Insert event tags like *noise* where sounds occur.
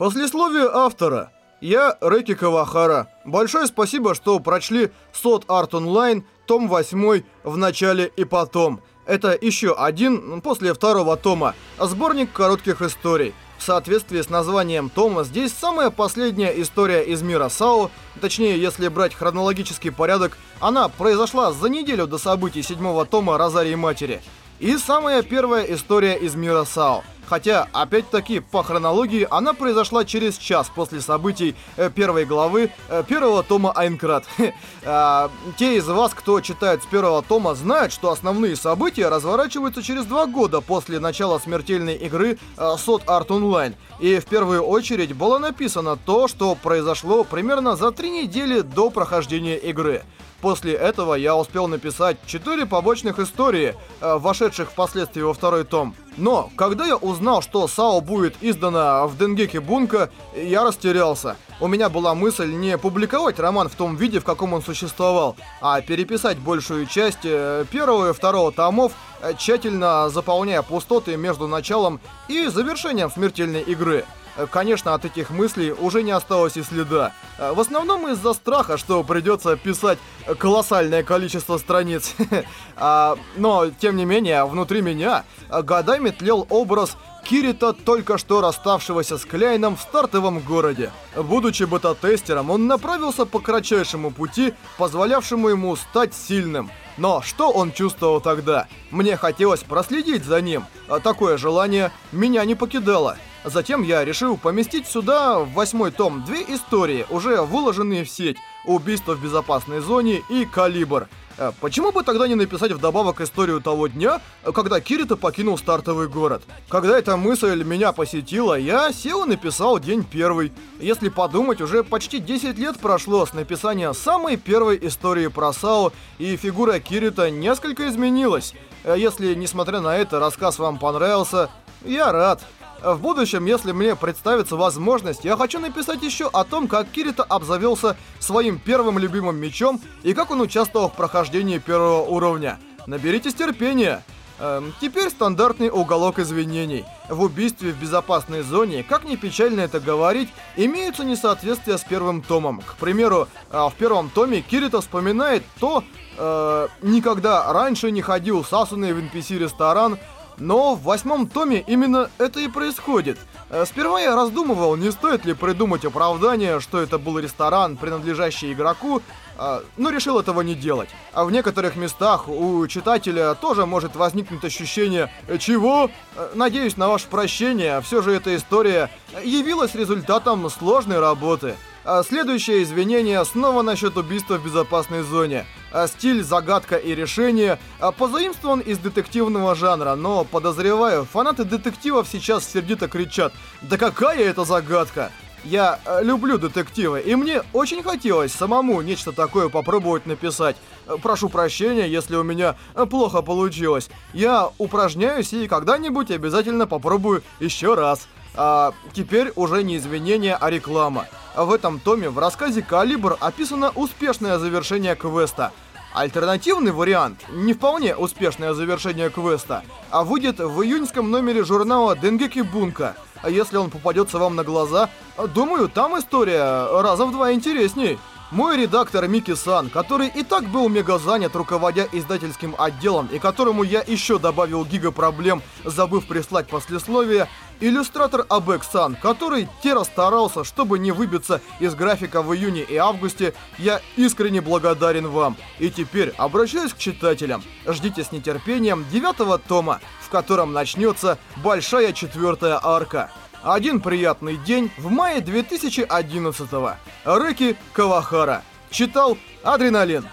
Послесловие автора. Я Рэки Кавахара. Большое спасибо, что прочли Сот Арт Онлайн, том 8 в начале и потом. Это еще один, после второго тома, сборник коротких историй. В соответствии с названием тома, здесь самая последняя история из мира Сао, точнее, если брать хронологический порядок, она произошла за неделю до событий седьмого тома Розарии Матери. И самая первая история из мира Сао. Хотя, опять-таки, по хронологии, она произошла через час после событий э, первой главы э, первого тома Айнкрат. *laughs* а, те из вас, кто читает с первого тома, знают, что основные события разворачиваются через два года после начала смертельной игры э, Сот Арт Онлайн. И в первую очередь было написано то, что произошло примерно за три недели до прохождения игры. После этого я успел написать четыре побочных истории, э, вошедших впоследствии во второй том. Но, когда я узнал, что САО будет издана в Денгеке Бунка, я растерялся. У меня была мысль не публиковать роман в том виде, в каком он существовал, а переписать большую часть э, первого и второго томов, э, тщательно заполняя пустоты между началом и завершением смертельной игры. Э, конечно, от этих мыслей уже не осталось и следа. Э, в основном из-за страха, что придется писать колоссальное количество страниц. *laughs* А, но, тем не менее, внутри меня годами тлел образ Кирита, только что расставшегося с Кляйном в стартовом городе. Будучи бета-тестером, он направился по кратчайшему пути, позволявшему ему стать сильным. Но что он чувствовал тогда? Мне хотелось проследить за ним, такое желание меня не покидало. Затем я решил поместить сюда, в восьмой том, две истории, уже выложенные в сеть. Убийство в безопасной зоне и Калибр. Э, почему бы тогда не написать вдобавок историю того дня, когда Кирита покинул стартовый город? Когда эта мысль меня посетила, я сел и написал день первый. Если подумать, уже почти 10 лет прошло с написания самой первой истории про Сао, и фигура Кирита несколько изменилась. Э, если, несмотря на это, рассказ вам понравился, я рад. В будущем, если мне представится возможность, я хочу написать еще о том, как Кирита обзавелся своим первым любимым мечом и как он участвовал в прохождении первого уровня. Наберитесь терпения. Эм, теперь стандартный уголок извинений. В убийстве в безопасной зоне, как ни печально это говорить, имеются несоответствия с первым томом. К примеру, э, в первом томе Кирита вспоминает то, э, никогда раньше не ходил Сасуны в NPC-ресторан, но в восьмом томе именно это и происходит. Э, сперва я раздумывал, не стоит ли придумать оправдание, что это был ресторан, принадлежащий игроку, э, но решил этого не делать. А в некоторых местах у читателя тоже может возникнуть ощущение «Чего?». Э, надеюсь на ваше прощение, все же эта история явилась результатом сложной работы. А следующее извинение снова насчет убийства в безопасной зоне. А стиль, загадка и решение а позаимствован из детективного жанра, но, подозреваю, фанаты детективов сейчас сердито кричат «Да какая это загадка!» Я э, люблю детективы, и мне очень хотелось самому нечто такое попробовать написать. Прошу прощения, если у меня плохо получилось. Я упражняюсь и когда-нибудь обязательно попробую еще раз. А теперь уже не извинения, а реклама. В этом томе в рассказе «Калибр» описано успешное завершение квеста. Альтернативный вариант, не вполне успешное завершение квеста, а выйдет в июньском номере журнала Денгеки Бунка. А если он попадется вам на глаза, думаю, там история раза в два интересней. Мой редактор Мики Сан, который и так был мега занят, руководя издательским отделом, и которому я еще добавил гига проблем, забыв прислать послесловие, иллюстратор Абек Сан, который те старался, чтобы не выбиться из графика в июне и августе, я искренне благодарен вам. И теперь обращаюсь к читателям. Ждите с нетерпением девятого тома, в котором начнется большая четвертая арка. Один приятный день в мае 2011-го. Рэки Кавахара. Читал Адреналин.